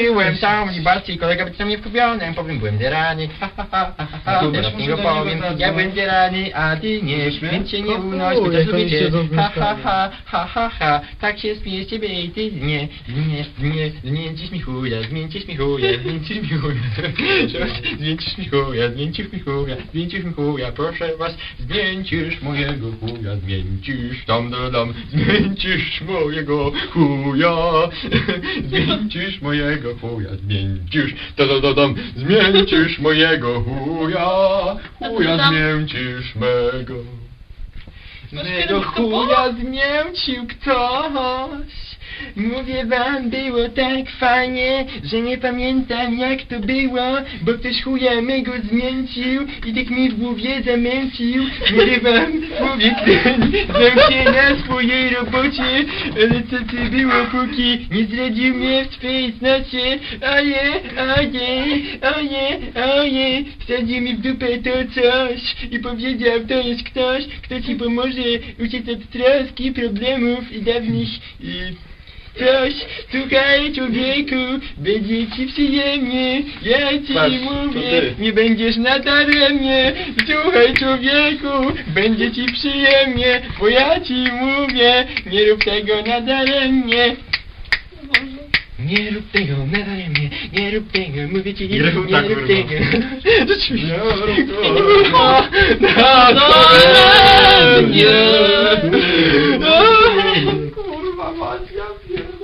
Byłem tam i bardziej kolega być na mnie wkupiony, powiem byłem dzierany, ha ha ha ha ha ha, No, teraz może go powiem, ja byłem dzierany, a ty nie, więc się nie unoś, bo oni lubicie, ha ha ha, ha ha ha, tak się śmieje z ciebie i ty nie, nie, nie, zmieńczysz mi chuja, zmieńczysz mi chuja, zmieńczysz mi chuja, zmieńczysz mi chuja, zmieńczysz mi chuja, zmieńczysz mi chuja, proszę was, zmieńczysz mojego chuja, zmieńczysz tam da dam, zmieńczysz mojego chuja, zmieńczysz mojego chuja, zmieńczysz da da da dam, zmieńczysz mojego chuja, chuja zmieńczysz mego. Mego chuja zmięcił ktoś Mówię wam, było tak fajnie Że nie pamiętam jak to było Bo ktoś chuja mego zmięcił I tak mi w głowie zamęcił. Mówię wam, człowiek ten się na swojej robocie Ale co ty było póki Nie zdradził mnie w swej znacie. Oje, oje, oje, oje Wsadził mi w dupę to coś I powiedział, to jest ktoś Kto ci pomoże uciec od troski, problemów i dawnych i Coś, słuchaj człowieku, będzie ci przyjemnie, ja ci Patrz, mówię, ty. nie będziesz nadaremnie. Słuchaj człowieku, będzie ci przyjemnie, bo ja ci mówię, nie rób tego nadaremnie. Nie rób tego nadaremnie, nie rób tego, mówię ci, Nie rób tak, kurwa. tego. Rzeczywiście. Nie rób to. No, no, I love you.